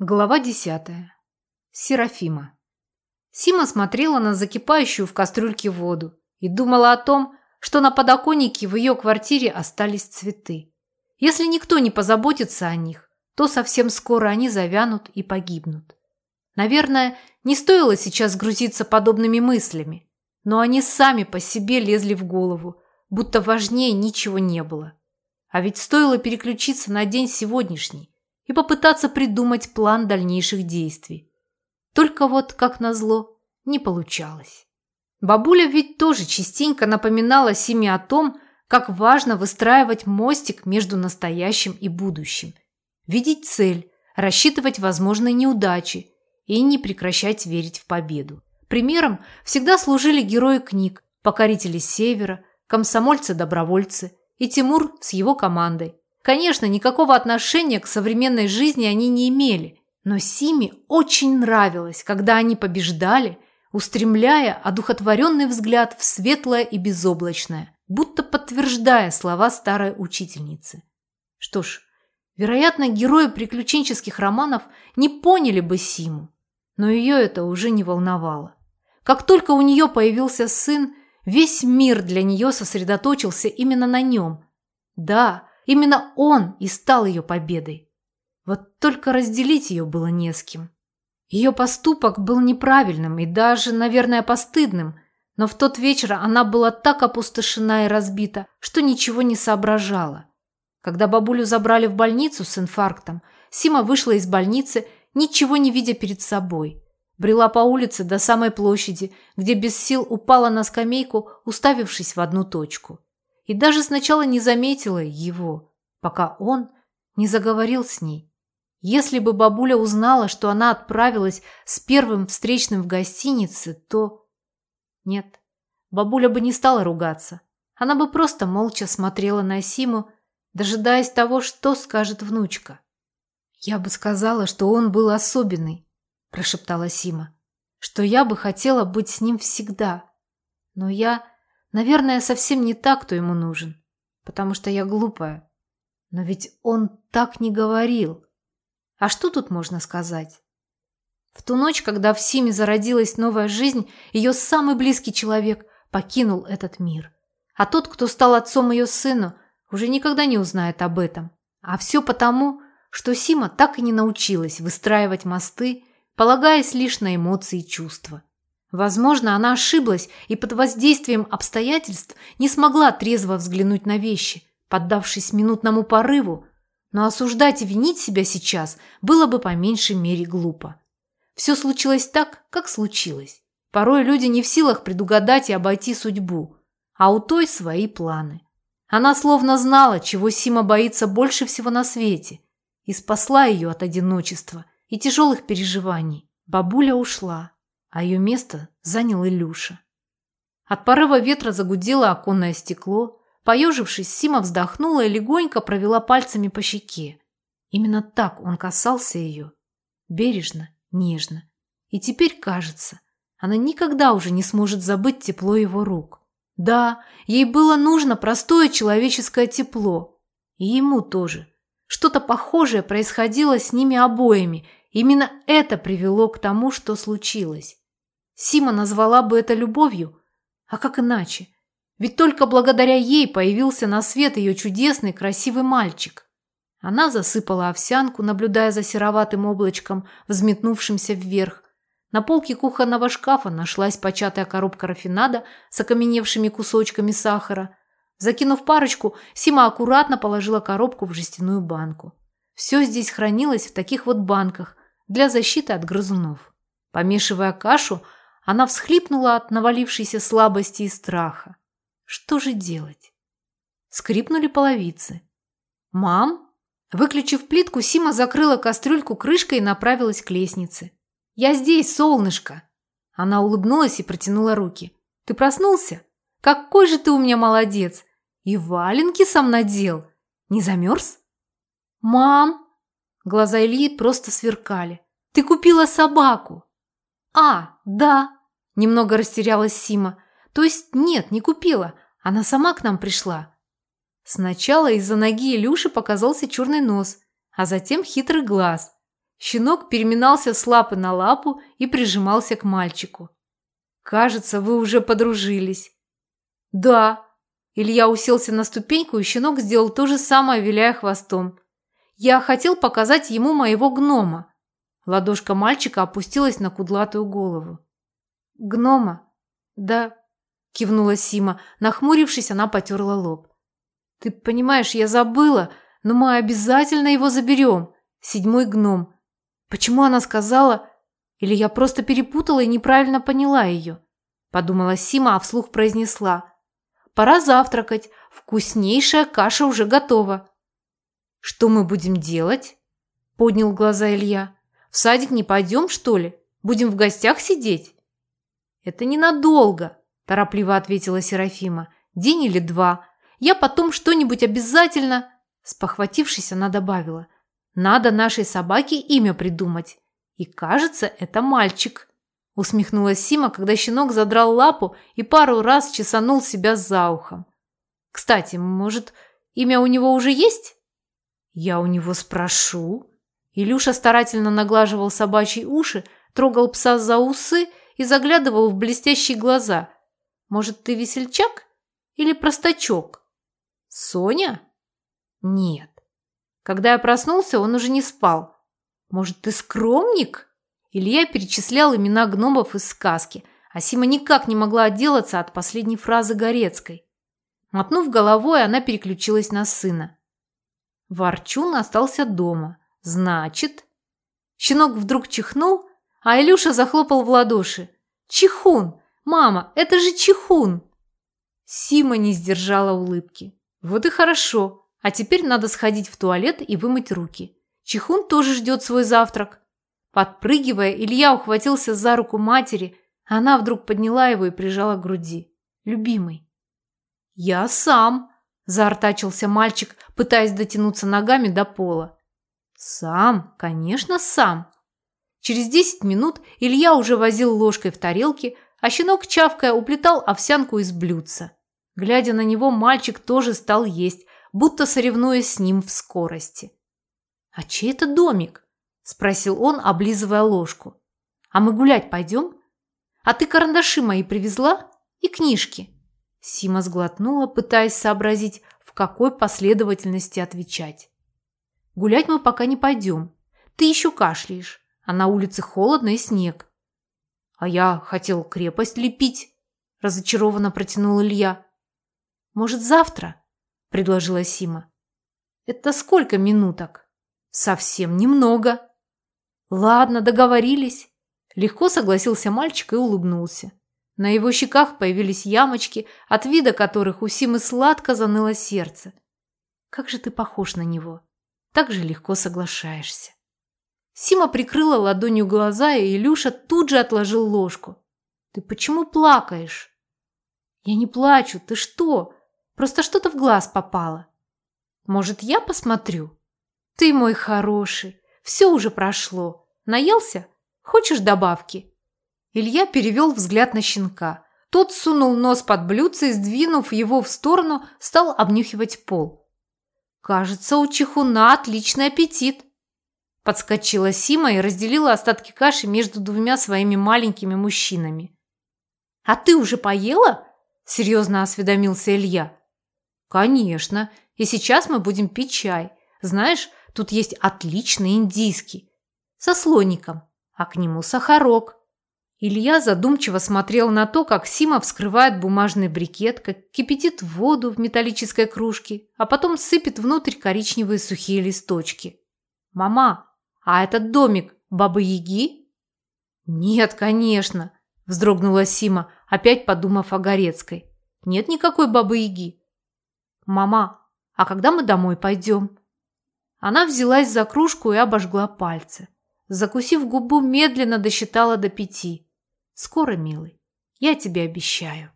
Глава десятая. Серафима. Сима смотрела на закипающую в кастрюльке воду и думала о том, что на подоконнике в ее квартире остались цветы. Если никто не позаботится о них, то совсем скоро они завянут и погибнут. Наверное, не стоило сейчас грузиться подобными мыслями, но они сами по себе лезли в голову, будто важнее ничего не было. А ведь стоило переключиться на день сегодняшний, и попытаться придумать план дальнейших действий. Только вот, как назло, не получалось. Бабуля ведь тоже частенько напоминала Симе о том, как важно выстраивать мостик между настоящим и будущим. Видеть цель, рассчитывать возможные неудачи и не прекращать верить в победу. Примером всегда служили герои книг, покорители Севера, комсомольцы-добровольцы и Тимур с его командой. Конечно, никакого отношения к современной жизни они не имели, но Симе очень нравилось, когда они побеждали, устремляя одухотворенный взгляд в светлое и безоблачное, будто подтверждая слова старой учительницы. Что ж, вероятно, герои приключенческих романов не поняли бы Симу, но ее это уже не волновало. Как только у нее появился сын, весь мир для нее сосредоточился именно на нем. Да, Именно он и стал ее победой. Вот только разделить ее было не с кем. Ее поступок был неправильным и даже, наверное, постыдным, но в тот вечер она была так опустошена и разбита, что ничего не соображала. Когда бабулю забрали в больницу с инфарктом, Сима вышла из больницы, ничего не видя перед собой. Брела по улице до самой площади, где без сил упала на скамейку, уставившись в одну точку и даже сначала не заметила его, пока он не заговорил с ней. Если бы бабуля узнала, что она отправилась с первым встречным в гостинице, то... Нет, бабуля бы не стала ругаться. Она бы просто молча смотрела на Симу, дожидаясь того, что скажет внучка. «Я бы сказала, что он был особенный», – прошептала Сима, – «что я бы хотела быть с ним всегда. Но я Наверное, совсем не так, кто ему нужен, потому что я глупая. Но ведь он так не говорил. А что тут можно сказать? В ту ночь, когда в Симе зародилась новая жизнь, ее самый близкий человек покинул этот мир. А тот, кто стал отцом ее сыну, уже никогда не узнает об этом. А все потому, что Сима так и не научилась выстраивать мосты, полагаясь лишь на эмоции и чувства. Возможно, она ошиблась и под воздействием обстоятельств не смогла трезво взглянуть на вещи, поддавшись минутному порыву, но осуждать и винить себя сейчас было бы по меньшей мере глупо. Все случилось так, как случилось. Порой люди не в силах предугадать и обойти судьбу, а у той свои планы. Она словно знала, чего Сима боится больше всего на свете, и спасла ее от одиночества и тяжелых переживаний. Бабуля ушла а ее место занял Илюша. От порыва ветра загудело оконное стекло. Поежившись, Сима вздохнула и легонько провела пальцами по щеке. Именно так он касался ее. Бережно, нежно. И теперь, кажется, она никогда уже не сможет забыть тепло его рук. Да, ей было нужно простое человеческое тепло. И ему тоже. Что-то похожее происходило с ними обоими. Именно это привело к тому, что случилось. Сима назвала бы это любовью, а как иначе? Ведь только благодаря ей появился на свет ее чудесный, красивый мальчик. Она засыпала овсянку, наблюдая за сероватым облачком, взметнувшимся вверх. На полке кухонного шкафа нашлась початая коробка рафинада с окаменевшими кусочками сахара. Закинув парочку, Сима аккуратно положила коробку в жестяную банку. Все здесь хранилось в таких вот банках для защиты от грызунов. Помешивая кашу, она всхлипнула от навалившейся слабости и страха. Что же делать? Скрипнули половицы. «Мам?» Выключив плитку, Сима закрыла кастрюльку крышкой и направилась к лестнице. «Я здесь, солнышко!» Она улыбнулась и протянула руки. «Ты проснулся? Какой же ты у меня молодец! И валенки сам надел! Не замерз?» «Мам!» Глаза Ильи просто сверкали. «Ты купила собаку!» «А, да!» Немного растерялась Сима. То есть нет, не купила. Она сама к нам пришла. Сначала из-за ноги Илюши показался черный нос, а затем хитрый глаз. Щенок переминался с лапы на лапу и прижимался к мальчику. «Кажется, вы уже подружились». «Да». Илья уселся на ступеньку, и щенок сделал то же самое, виляя хвостом. «Я хотел показать ему моего гнома». Ладошка мальчика опустилась на кудлатую голову. «Гнома?» «Да», – кивнула Сима. Нахмурившись, она потерла лоб. «Ты понимаешь, я забыла, но мы обязательно его заберем. Седьмой гном. Почему она сказала... Или я просто перепутала и неправильно поняла ее?» Подумала Сима, а вслух произнесла. «Пора завтракать. Вкуснейшая каша уже готова». «Что мы будем делать?» Поднял глаза Илья. «В садик не пойдем, что ли? Будем в гостях сидеть?» «Это ненадолго», – торопливо ответила Серафима. «День или два. Я потом что-нибудь обязательно...» Спохватившись, она добавила. «Надо нашей собаке имя придумать. И кажется, это мальчик». Усмехнулась Сима, когда щенок задрал лапу и пару раз чесанул себя за ухом. «Кстати, может, имя у него уже есть?» «Я у него спрошу». Илюша старательно наглаживал собачьи уши, трогал пса за усы и заглядывал в блестящие глаза. «Может, ты весельчак или простачок?» «Соня?» «Нет». Когда я проснулся, он уже не спал. «Может, ты скромник?» Илья перечислял имена гномов из сказки, а Сима никак не могла отделаться от последней фразы Горецкой. Мотнув головой, она переключилась на сына. Ворчун остался дома. Значит... Щенок вдруг чихнул, а Илюша захлопал в ладоши. «Чихун! Мама, это же чихун!» Сима не сдержала улыбки. «Вот и хорошо. А теперь надо сходить в туалет и вымыть руки. Чихун тоже ждет свой завтрак». Подпрыгивая, Илья ухватился за руку матери, она вдруг подняла его и прижала к груди. «Любимый». «Я сам», – заортачился мальчик, пытаясь дотянуться ногами до пола. «Сам, конечно, сам», Через десять минут Илья уже возил ложкой в тарелке, а щенок, чавкая, уплетал овсянку из блюдца. Глядя на него, мальчик тоже стал есть, будто соревнуясь с ним в скорости. «А чей это домик?» – спросил он, облизывая ложку. «А мы гулять пойдем? А ты карандаши мои привезла? И книжки?» Сима сглотнула, пытаясь сообразить, в какой последовательности отвечать. «Гулять мы пока не пойдем. Ты еще кашляешь а на улице холодно и снег. А я хотел крепость лепить, разочарованно протянул Илья. Может, завтра? предложила Сима. Это сколько минуток? Совсем немного. Ладно, договорились. Легко согласился мальчик и улыбнулся. На его щеках появились ямочки, от вида которых у Симы сладко заныло сердце. Как же ты похож на него. Так же легко соглашаешься. Сима прикрыла ладонью глаза, и Илюша тут же отложил ложку. «Ты почему плакаешь?» «Я не плачу. Ты что? Просто что-то в глаз попало». «Может, я посмотрю?» «Ты мой хороший. Все уже прошло. Наелся? Хочешь добавки?» Илья перевел взгляд на щенка. Тот сунул нос под блюдце и, сдвинув его в сторону, стал обнюхивать пол. «Кажется, у чехуна отличный аппетит», Подскочила Сима и разделила остатки каши между двумя своими маленькими мужчинами. «А ты уже поела?» – серьезно осведомился Илья. «Конечно. И сейчас мы будем пить чай. Знаешь, тут есть отличный индийский. Со слоником, а к нему сахарок». Илья задумчиво смотрел на то, как Сима вскрывает бумажный брикет, как кипятит воду в металлической кружке, а потом сыпет внутрь коричневые сухие листочки. «Мама, а этот домик Бабы-Яги? Нет, конечно, вздрогнула Сима, опять подумав о Горецкой. Нет никакой Бабы-Яги. Мама, а когда мы домой пойдем? Она взялась за кружку и обожгла пальцы. Закусив губу, медленно досчитала до пяти. Скоро, милый, я тебе обещаю.